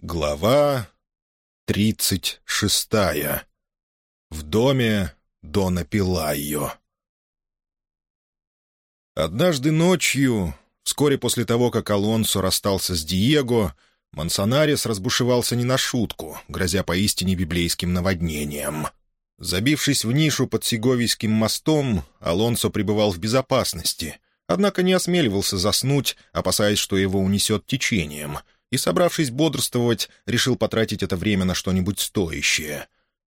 Глава тридцать шестая. В доме Дона Пилайо. Однажды ночью, вскоре после того, как Алонсо расстался с Диего, Мансонарес разбушевался не на шутку, грозя поистине библейским наводнением. Забившись в нишу под Сеговийским мостом, Алонсо пребывал в безопасности, однако не осмеливался заснуть, опасаясь, что его унесет течением — и, собравшись бодрствовать, решил потратить это время на что-нибудь стоящее.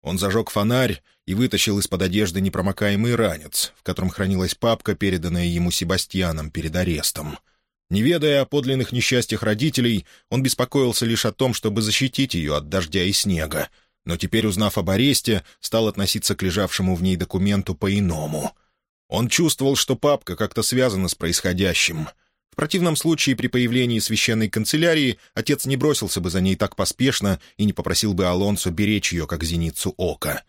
Он зажег фонарь и вытащил из-под одежды непромокаемый ранец, в котором хранилась папка, переданная ему Себастьяном перед арестом. Не ведая о подлинных несчастьях родителей, он беспокоился лишь о том, чтобы защитить ее от дождя и снега, но теперь, узнав об аресте, стал относиться к лежавшему в ней документу по-иному. Он чувствовал, что папка как-то связана с происходящим — противном случае при появлении священной канцелярии отец не бросился бы за ней так поспешно и не попросил бы Алонсо беречь ее, как зеницу ока.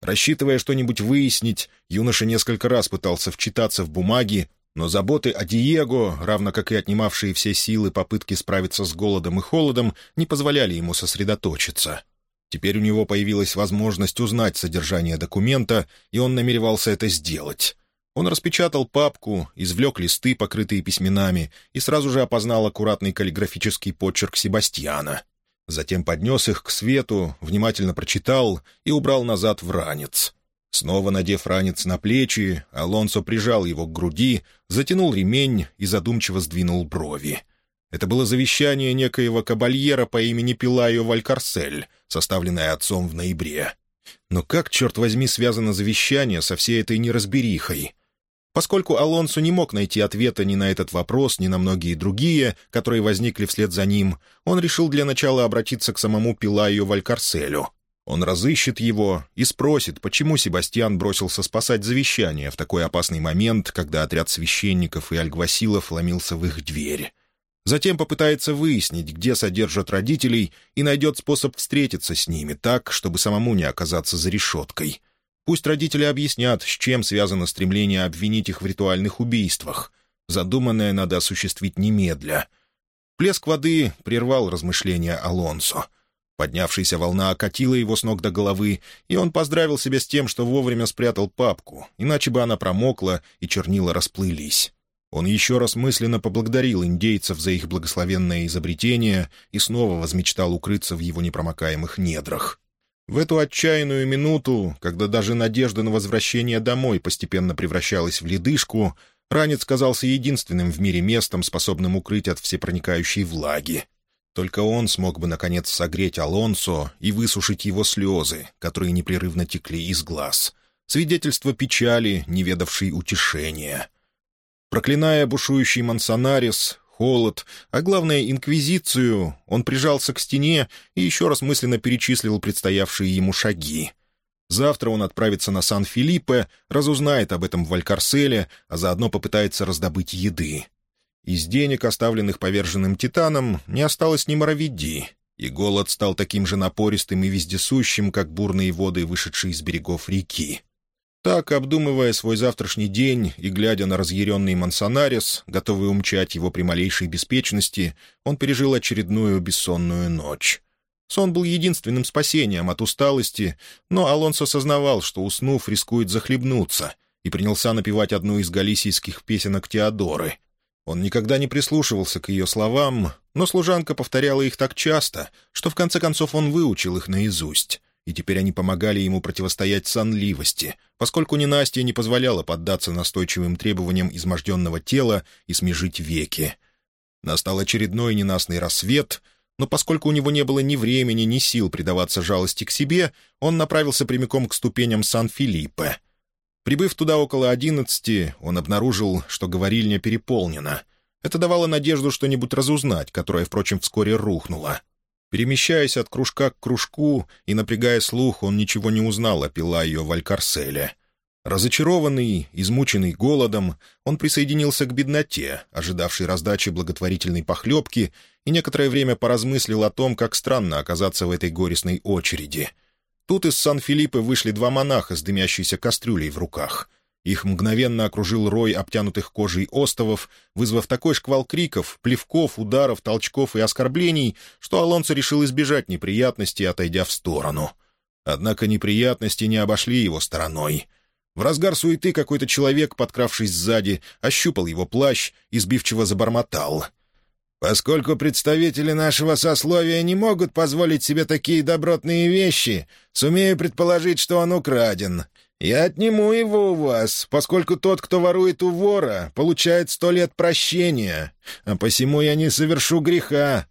Рассчитывая что-нибудь выяснить, юноша несколько раз пытался вчитаться в бумаги, но заботы о Диего, равно как и отнимавшие все силы попытки справиться с голодом и холодом, не позволяли ему сосредоточиться. Теперь у него появилась возможность узнать содержание документа, и он намеревался это сделать. Он распечатал папку, извлек листы, покрытые письменами, и сразу же опознал аккуратный каллиграфический почерк Себастьяна. Затем поднес их к свету, внимательно прочитал и убрал назад в ранец. Снова надев ранец на плечи, Алонсо прижал его к груди, затянул ремень и задумчиво сдвинул брови. Это было завещание некоего кабальера по имени Пилайо Валькарсель, составленное отцом в ноябре. Но как, черт возьми, связано завещание со всей этой неразберихой? Поскольку Алонсо не мог найти ответа ни на этот вопрос, ни на многие другие, которые возникли вслед за ним, он решил для начала обратиться к самому Пилаю Валькарселю. Он разыщет его и спросит, почему Себастьян бросился спасать завещание в такой опасный момент, когда отряд священников и альгвасилов ломился в их дверь. Затем попытается выяснить, где содержат родителей, и найдет способ встретиться с ними так, чтобы самому не оказаться за решеткой — Пусть родители объяснят, с чем связано стремление обвинить их в ритуальных убийствах. Задуманное надо осуществить немедля. Плеск воды прервал размышления Алонсо. Поднявшаяся волна окатила его с ног до головы, и он поздравил себя с тем, что вовремя спрятал папку, иначе бы она промокла и чернила расплылись. Он еще раз мысленно поблагодарил индейцев за их благословенное изобретение и снова возмечтал укрыться в его непромокаемых недрах. В эту отчаянную минуту, когда даже надежда на возвращение домой постепенно превращалась в ледышку, ранец казался единственным в мире местом, способным укрыть от всепроникающей влаги. Только он смог бы, наконец, согреть Алонсо и высушить его слезы, которые непрерывно текли из глаз. Свидетельство печали, не ведавшей утешения. Проклиная бушующий Мансонарис, холод, а главное — инквизицию, он прижался к стене и еще раз мысленно перечислил предстоявшие ему шаги. Завтра он отправится на Сан-Филиппе, разузнает об этом в Валькарселе, а заодно попытается раздобыть еды. Из денег, оставленных поверженным титаном, не осталось ни моровиди, и голод стал таким же напористым и вездесущим, как бурные воды, вышедшие из берегов реки. Так, обдумывая свой завтрашний день и глядя на разъяренный Мансонарес, готовый умчать его при малейшей беспечности, он пережил очередную бессонную ночь. Сон был единственным спасением от усталости, но Алонсо сознавал, что, уснув, рискует захлебнуться, и принялся напевать одну из галисийских песенок Теодоры. Он никогда не прислушивался к ее словам, но служанка повторяла их так часто, что в конце концов он выучил их наизусть и теперь они помогали ему противостоять сонливости, поскольку ненастье не позволяло поддаться настойчивым требованиям изможденного тела и смежить веки. Настал очередной ненастный рассвет, но поскольку у него не было ни времени, ни сил предаваться жалости к себе, он направился прямиком к ступеням Сан-Филиппе. Прибыв туда около одиннадцати, он обнаружил, что говорильня переполнена. Это давало надежду что-нибудь разузнать, которая, впрочем, вскоре рухнула. Перемещаясь от кружка к кружку и напрягая слух, он ничего не узнал о Пилайо Валькарселе. Разочарованный, измученный голодом, он присоединился к бедноте, ожидавшей раздачи благотворительной похлебки, и некоторое время поразмыслил о том, как странно оказаться в этой горестной очереди. Тут из Сан-Филиппе вышли два монаха с дымящейся кастрюлей в руках. Их мгновенно окружил рой обтянутых кожей остовов, вызвав такой шквал криков, плевков, ударов, толчков и оскорблений, что Алонсо решил избежать неприятностей, отойдя в сторону. Однако неприятности не обошли его стороной. В разгар суеты какой-то человек, подкравшись сзади, ощупал его плащ и сбивчиво забормотал. «Поскольку представители нашего сословия не могут позволить себе такие добротные вещи, сумею предположить, что он украден. «Я отниму его у вас, поскольку тот, кто ворует у вора, получает сто лет прощения, а посему я не совершу греха».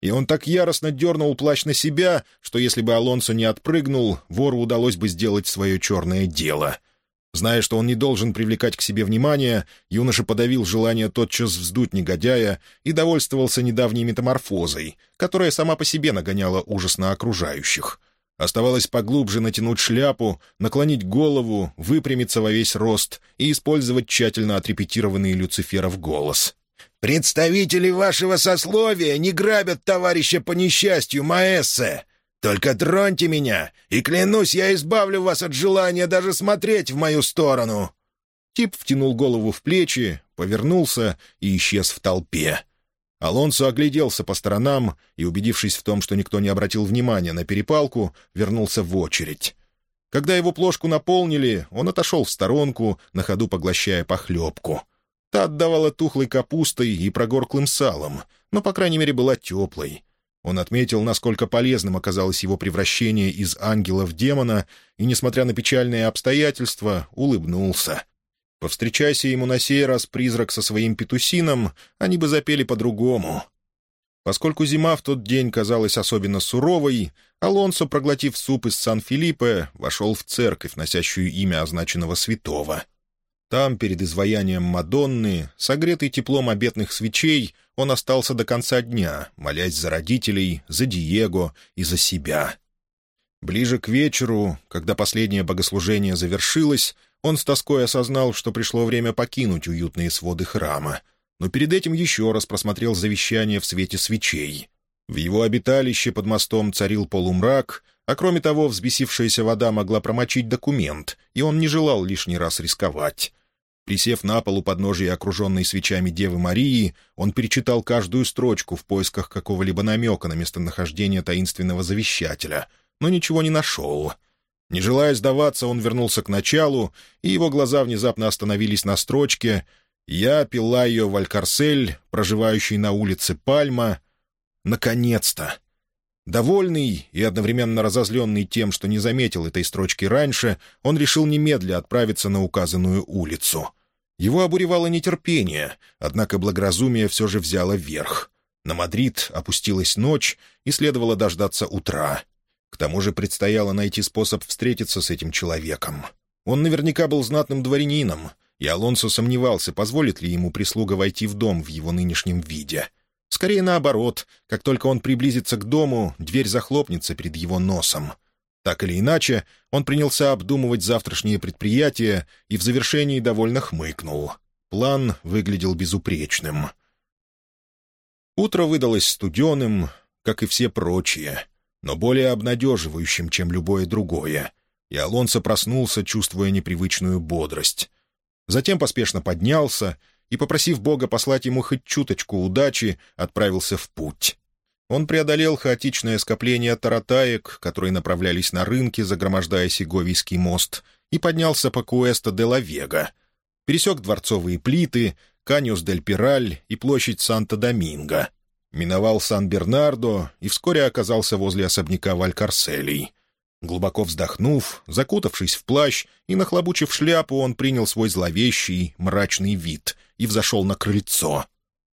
И он так яростно дернул плащ на себя, что если бы Алонсо не отпрыгнул, вору удалось бы сделать свое черное дело. Зная, что он не должен привлекать к себе внимание, юноша подавил желание тотчас вздуть негодяя и довольствовался недавней метаморфозой, которая сама по себе нагоняла ужас на окружающих — Оставалось поглубже натянуть шляпу, наклонить голову, выпрямиться во весь рост и использовать тщательно отрепетированный Люциферов голос. «Представители вашего сословия не грабят товарища по несчастью, Маэссе! Только троньте меня, и, клянусь, я избавлю вас от желания даже смотреть в мою сторону!» Тип втянул голову в плечи, повернулся и исчез в толпе. Алонсо огляделся по сторонам и, убедившись в том, что никто не обратил внимания на перепалку, вернулся в очередь. Когда его плошку наполнили, он отошел в сторонку, на ходу поглощая похлебку. Та отдавала тухлой капустой и прогорклым салом, но, по крайней мере, была теплой. Он отметил, насколько полезным оказалось его превращение из ангела в демона, и, несмотря на печальные обстоятельства, улыбнулся. Повстречайся ему на сей раз призрак со своим петусином, они бы запели по-другому. Поскольку зима в тот день казалась особенно суровой, Алонсо, проглотив суп из Сан-Филиппе, вошел в церковь, носящую имя означенного святого. Там, перед изваянием Мадонны, согретый теплом обетных свечей, он остался до конца дня, молясь за родителей, за Диего и за себя. Ближе к вечеру, когда последнее богослужение завершилось, он с тоской осознал, что пришло время покинуть уютные своды храма, но перед этим еще раз просмотрел завещание в свете свечей. В его обиталище под мостом царил полумрак, а кроме того взбесившаяся вода могла промочить документ, и он не желал лишний раз рисковать. Присев на полу подножия окруженной свечами Девы Марии, он перечитал каждую строчку в поисках какого-либо намека на местонахождение таинственного завещателя, но ничего не нашел — не желая сдаваться, он вернулся к началу, и его глаза внезапно остановились на строчке «Я, Пилайо Валькарсель, проживающий на улице Пальма». Наконец-то! Довольный и одновременно разозленный тем, что не заметил этой строчки раньше, он решил немедля отправиться на указанную улицу. Его обуревало нетерпение, однако благоразумие все же взяло верх. На Мадрид опустилась ночь, и следовало дождаться утра. К тому же предстояло найти способ встретиться с этим человеком. Он наверняка был знатным дворянином, и Алонсо сомневался, позволит ли ему прислуга войти в дом в его нынешнем виде. Скорее наоборот, как только он приблизится к дому, дверь захлопнется перед его носом. Так или иначе, он принялся обдумывать завтрашнее предприятие и в завершении довольно хмыкнул. План выглядел безупречным. Утро выдалось студеным, как и все прочие — но более обнадеживающим, чем любое другое, и Алонсо проснулся, чувствуя непривычную бодрость. Затем поспешно поднялся и, попросив Бога послать ему хоть чуточку удачи, отправился в путь. Он преодолел хаотичное скопление таратаек, которые направлялись на рынки, загромождая Сеговийский мост, и поднялся по Куэста де ла. Пересек дворцовые плиты, Каньос дель Пираль и площадь Санта-Доминго — Миновал Сан-Бернардо и вскоре оказался возле особняка Валькарселей. Глубоко вздохнув, закутавшись в плащ и нахлобучив шляпу, он принял свой зловещий, мрачный вид и взошел на крыльцо.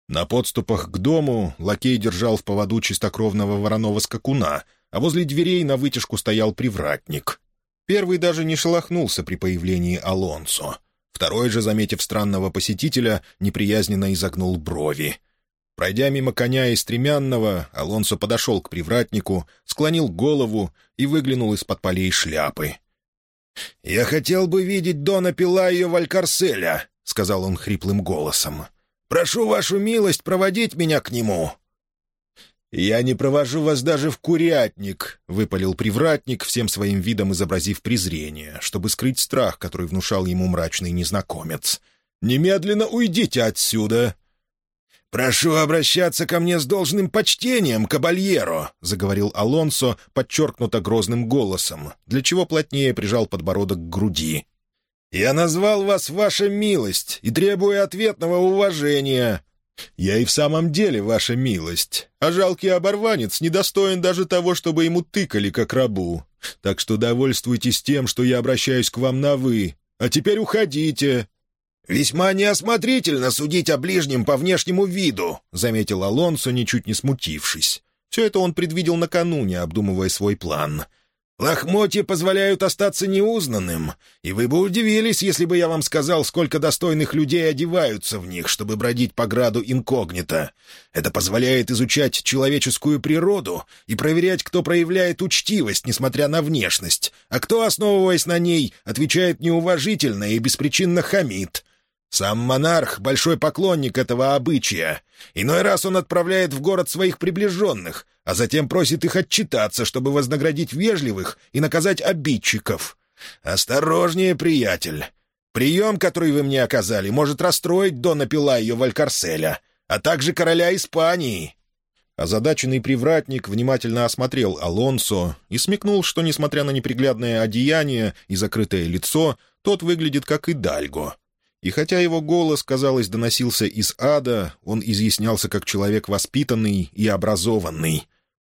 На подступах к дому лакей держал в поводу чистокровного вороного скакуна, а возле дверей на вытяжку стоял привратник. Первый даже не шелохнулся при появлении Алонсо. Второй же, заметив странного посетителя, неприязненно изогнул брови — Пройдя мимо коня и стремянного, Алонсо подошел к привратнику, склонил голову и выглянул из-под полей шляпы. «Я хотел бы видеть Дона Пилайо Валькарселя», — сказал он хриплым голосом. «Прошу вашу милость проводить меня к нему». «Я не провожу вас даже в курятник», — выпалил привратник, всем своим видом изобразив презрение, чтобы скрыть страх, который внушал ему мрачный незнакомец. «Немедленно уйдите отсюда!» «Прошу обращаться ко мне с должным почтением, кабальеро», — заговорил Алонсо подчеркнуто грозным голосом, для чего плотнее прижал подбородок к груди. «Я назвал вас ваша милость и требую ответного уважения. «Я и в самом деле ваша милость, а жалкий оборванец недостоин даже того, чтобы ему тыкали как рабу. Так что довольствуйтесь тем, что я обращаюсь к вам на «вы». А теперь уходите». «Весьма неосмотрительно судить о ближнем по внешнему виду», — заметил Алонсо, ничуть не смутившись. Все это он предвидел накануне, обдумывая свой план — Лохмотья позволяют остаться неузнанным, и вы бы удивились, если бы я вам сказал, сколько достойных людей одеваются в них, чтобы бродить по граду инкогнито. Это позволяет изучать человеческую природу и проверять, кто проявляет учтивость, несмотря на внешность, а кто, основываясь на ней, отвечает неуважительно и беспричинно хамит. Сам монарх — большой поклонник этого обычая. Иной раз он отправляет в город своих приближенных, а затем просит их отчитаться, чтобы вознаградить вежливых и наказать обидчиков. «Осторожнее, приятель. Прием, который вы мне оказали, может расстроить Дона Пилайо Валькарселя, а также короля Испании». Озадаченный привратник внимательно осмотрел Алонсо и смекнул, что, несмотря на неприглядное одеяние и закрытое лицо, тот выглядит как и Дальго — и хотя его голос, казалось, доносился из ада, он изъяснялся как человек воспитанный и образованный.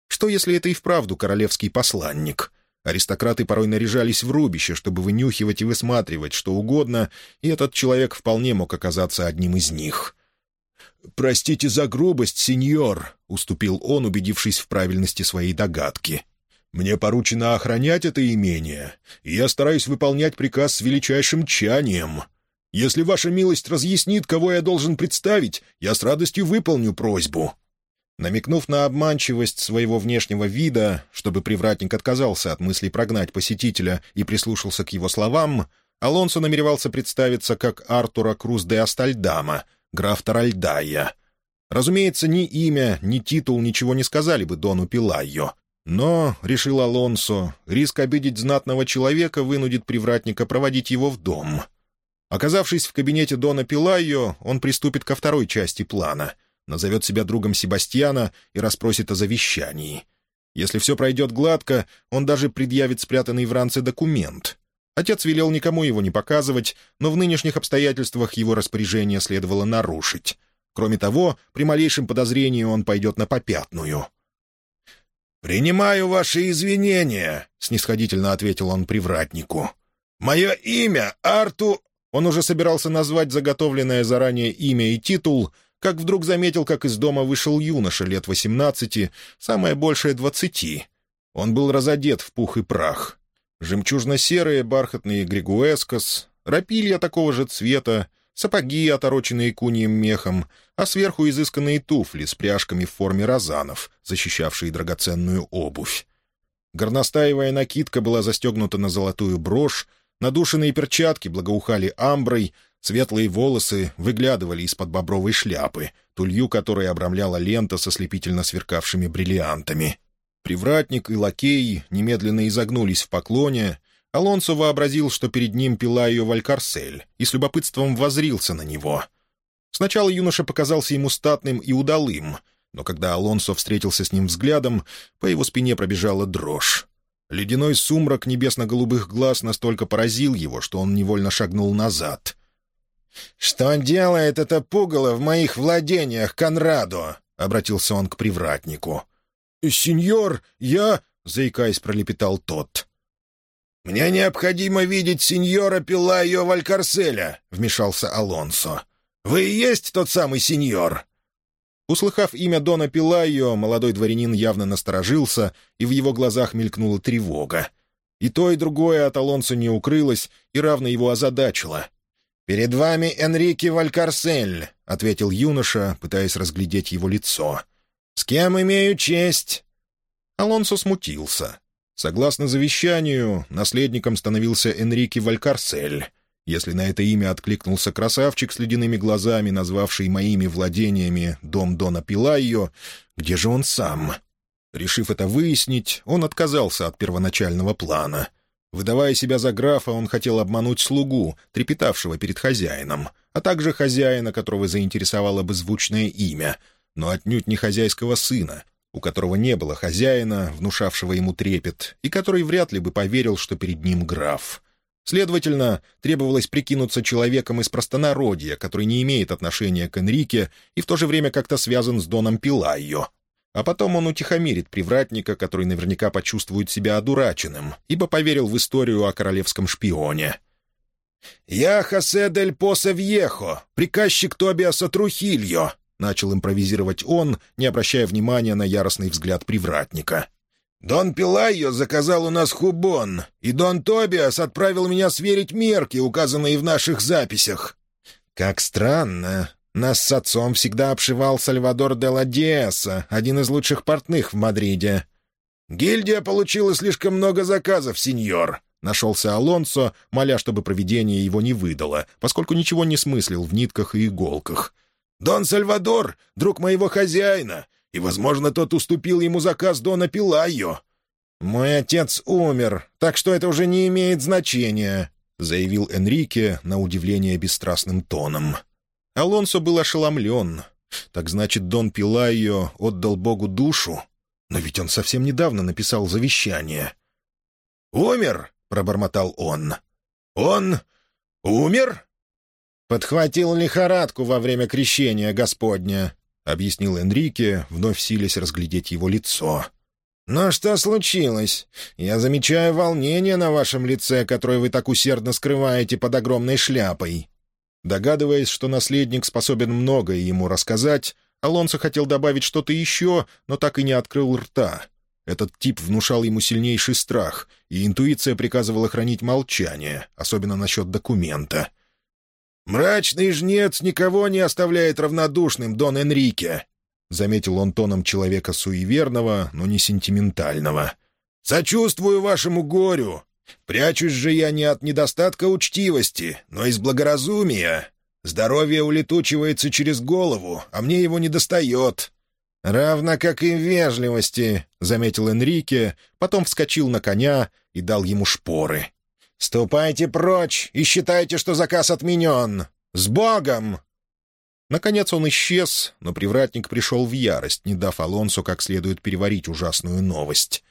Что, если это и вправду королевский посланник? Аристократы порой наряжались в рубище, чтобы вынюхивать и высматривать что угодно, и этот человек вполне мог оказаться одним из них. «Простите за грубость, сеньор», — уступил он, убедившись в правильности своей догадки. «Мне поручено охранять это имение, и я стараюсь выполнять приказ с величайшим тчанием». Если ваша милость разъяснит, кого я должен представить, я с радостью выполню просьбу». Намекнув на обманчивость своего внешнего вида, чтобы привратник отказался от мысли прогнать посетителя и прислушался к его словам, Алонсо намеревался представиться как Артура Круз де Астальдама, граф Таральдая. Разумеется, ни имя, ни титул ничего не сказали бы Дону Пилайо. Но, — решил Алонсо, — риск обидеть знатного человека вынудит привратника проводить его в дом. Оказавшись в кабинете Дона Пилайо, он приступит ко второй части плана, назовет себя другом Себастьяна и расспросит о завещании. Если все пройдет гладко, он даже предъявит спрятанный в ранце документ. Отец велел никому его не показывать, но в нынешних обстоятельствах его распоряжение следовало нарушить. Кроме того, при малейшем подозрении он пойдет на попятную. «Принимаю ваши извинения», — снисходительно ответил он привратнику. «Мое имя Арту он уже собирался назвать заготовленное заранее имя и титул, как вдруг заметил, как из дома вышел юноша лет восемнадцати, самое большее двадцати. Он был разодет в пух и прах. Жемчужно-серые бархатные григуэскос, рапилья такого же цвета, сапоги, отороченные куньим мехом, а сверху изысканные туфли с пряжками в форме розанов, защищавшие драгоценную обувь. Горностаевая накидка была застегнута на золотую брошь, Надушенные перчатки благоухали амброй, светлые волосы выглядывали из-под бобровой шляпы, тулью которой обрамляла лента со слепительно сверкавшими бриллиантами. Привратник и лакей немедленно изогнулись в поклоне. Алонсо вообразил, что перед ним пила ее Валькарсель, и с любопытством возрился на него. Сначала юноша показался ему статным и удалым, но когда Алонсо встретился с ним взглядом, по его спине пробежала дрожь. Ледяной сумрак небесно-голубых глаз настолько поразил его, что он невольно шагнул назад. «Что делает это пугало в моих владениях, Конрадо?» — обратился он к привратнику. «Сеньор, я...» — заикаясь, пролепетал тот. «Мне необходимо видеть сеньора Пилайо Валькарселя», — вмешался Алонсо. «Вы и есть тот самый сеньор?» Услыхав имя Дона Пилайо, молодой дворянин явно насторожился, и в его глазах мелькнула тревога. И то, и другое от Алонсо не укрылось, и равно его озадачило. «Перед вами Энрике Валькарсель», — ответил юноша, пытаясь разглядеть его лицо. «С кем имею честь?» Алонсо смутился. Согласно завещанию, наследником становился Энрике Валькарсель. Если на это имя откликнулся красавчик с ледяными глазами, назвавший моими владениями дом Дона Пилайо, где же он сам? Решив это выяснить, он отказался от первоначального плана. Выдавая себя за графа, он хотел обмануть слугу, трепетавшего перед хозяином, а также хозяина, которого заинтересовало бы звучное имя, но отнюдь не хозяйского сына, у которого не было хозяина, внушавшего ему трепет, и который вряд ли бы поверил, что перед ним граф. Следовательно, требовалось прикинуться человеком из простонародья, который не имеет отношения к Энрике и в то же время как-то связан с Доном Пилайо. А потом он утихомирит привратника, который наверняка почувствует себя одураченным, ибо поверил в историю о королевском шпионе. «Я Хосе дель Посе Вьехо, приказчик Тобиаса Трухильо», — начал импровизировать он, не обращая внимания на яростный взгляд привратника. Дон Пилайо заказал у нас хубон, и Дон Тобиас отправил меня сверить мерки, указанные в наших записях». «Как странно. Нас с отцом всегда обшивал Сальвадор де ла один из лучших портных в Мадриде». «Гильдия получила слишком много заказов, сеньор», — нашелся Алонсо, моля, чтобы проведение его не выдало, поскольку ничего не смыслил в нитках и иголках. «Дон Сальвадор — друг моего хозяина, и, возможно, тот уступил ему заказ Дона Пилайо. «Мой отец умер, так что это уже не имеет значения», — заявил Энрике на удивление бесстрастным тоном. Алонсо был ошеломлен. Так значит, Дон Пилайо отдал Богу душу? Но ведь он совсем недавно написал завещание. «Умер?» — пробормотал он. «Он умер?» «Подхватил лихорадку во время крещения Господня», — объяснил Энрике, вновь силясь разглядеть его лицо. «Но что случилось? Я замечаю волнение на вашем лице, которое вы так усердно скрываете под огромной шляпой». Догадываясь, что наследник способен многое ему рассказать, Алонсо хотел добавить что-то еще, но так и не открыл рта. Этот тип внушал ему сильнейший страх, и интуиция приказывала хранить молчание, особенно насчет документа — «Мрачный жнец никого не оставляет равнодушным, Дон Энрике», — заметил он тоном человека суеверного, но не сентиментального. «Сочувствую вашему горю. Прячусь же я не от недостатка учтивости, но из благоразумия. Здоровье улетучивается через голову, а мне его не достает». «Равно как и вежливости», — заметил Энрике, потом вскочил на коня и дал ему шпоры. «Ступайте прочь и считайте, что заказ отменен! С Богом!» Наконец он исчез, но привратник пришел в ярость, не дав Алонсу как следует переварить ужасную новость.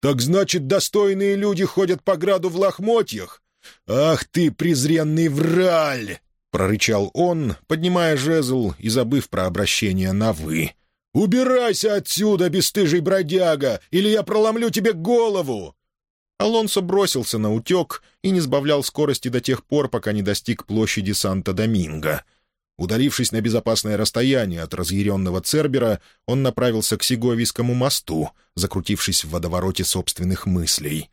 «Так значит, достойные люди ходят по граду в лохмотьях? Ах ты, презренный враль!» — прорычал он, поднимая жезл и забыв про обращение на «вы». «Убирайся отсюда, бесстыжий бродяга, или я проломлю тебе голову!» Алонсо бросился на утек и не сбавлял скорости до тех пор, пока не достиг площади Санта-Доминго. Удалившись на безопасное расстояние от разъяренного Цербера, он направился к Сеговийскому мосту, закрутившись в водовороте собственных мыслей.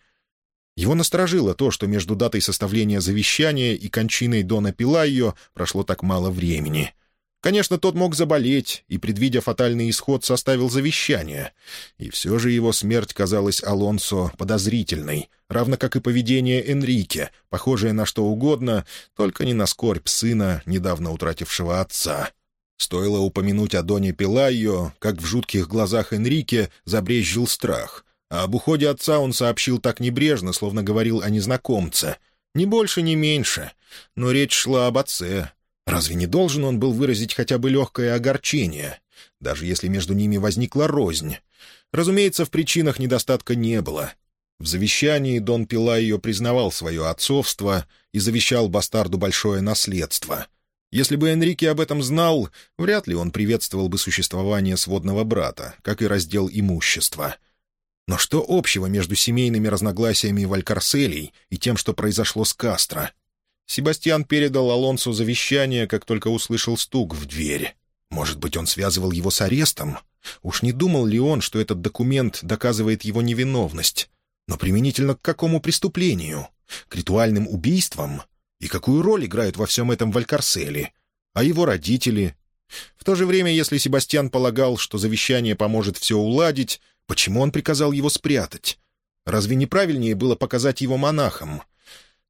Его насторожило то, что между датой составления завещания и кончиной Дона Пилайо прошло так мало времени — Конечно, тот мог заболеть и, предвидя фатальный исход, составил завещание. И все же его смерть казалась Алонсо подозрительной, равно как и поведение Энрике, похожее на что угодно, только не на скорбь сына, недавно утратившего отца. Стоило упомянуть о Доне Пилайо, как в жутких глазах Энрике забрезжил страх, а об уходе отца он сообщил так небрежно, словно говорил о незнакомце. Ни больше, ни меньше. Но речь шла об отце, Разве не должен он был выразить хотя бы легкое огорчение, даже если между ними возникла рознь? Разумеется, в причинах недостатка не было. В завещании Дон Пилайо признавал свое отцовство и завещал бастарду большое наследство. Если бы Энрике об этом знал, вряд ли он приветствовал бы существование сводного брата, как и раздел имущества. Но что общего между семейными разногласиями Валькарселей и тем, что произошло с Кастро — Себастьян передал Алонсу завещание, как только услышал стук в дверь. Может быть, он связывал его с арестом? Уж не думал ли он, что этот документ доказывает его невиновность? Но применительно к какому преступлению? К ритуальным убийствам? И какую роль играют во всем этом Валькарсели? А его родители? В то же время, если Себастьян полагал, что завещание поможет все уладить, почему он приказал его спрятать? Разве неправильнее было показать его монахам?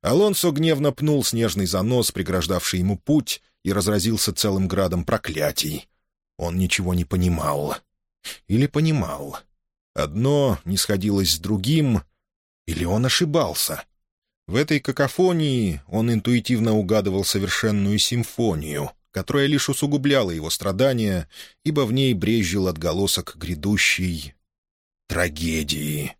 Алонсо гневно пнул снежный занос, преграждавший ему путь, и разразился целым градом проклятий. Он ничего не понимал. Или понимал. Одно не сходилось с другим, или он ошибался. В этой какофонии он интуитивно угадывал совершенную симфонию, которая лишь усугубляла его страдания, ибо в ней брезжил отголосок грядущей трагедии.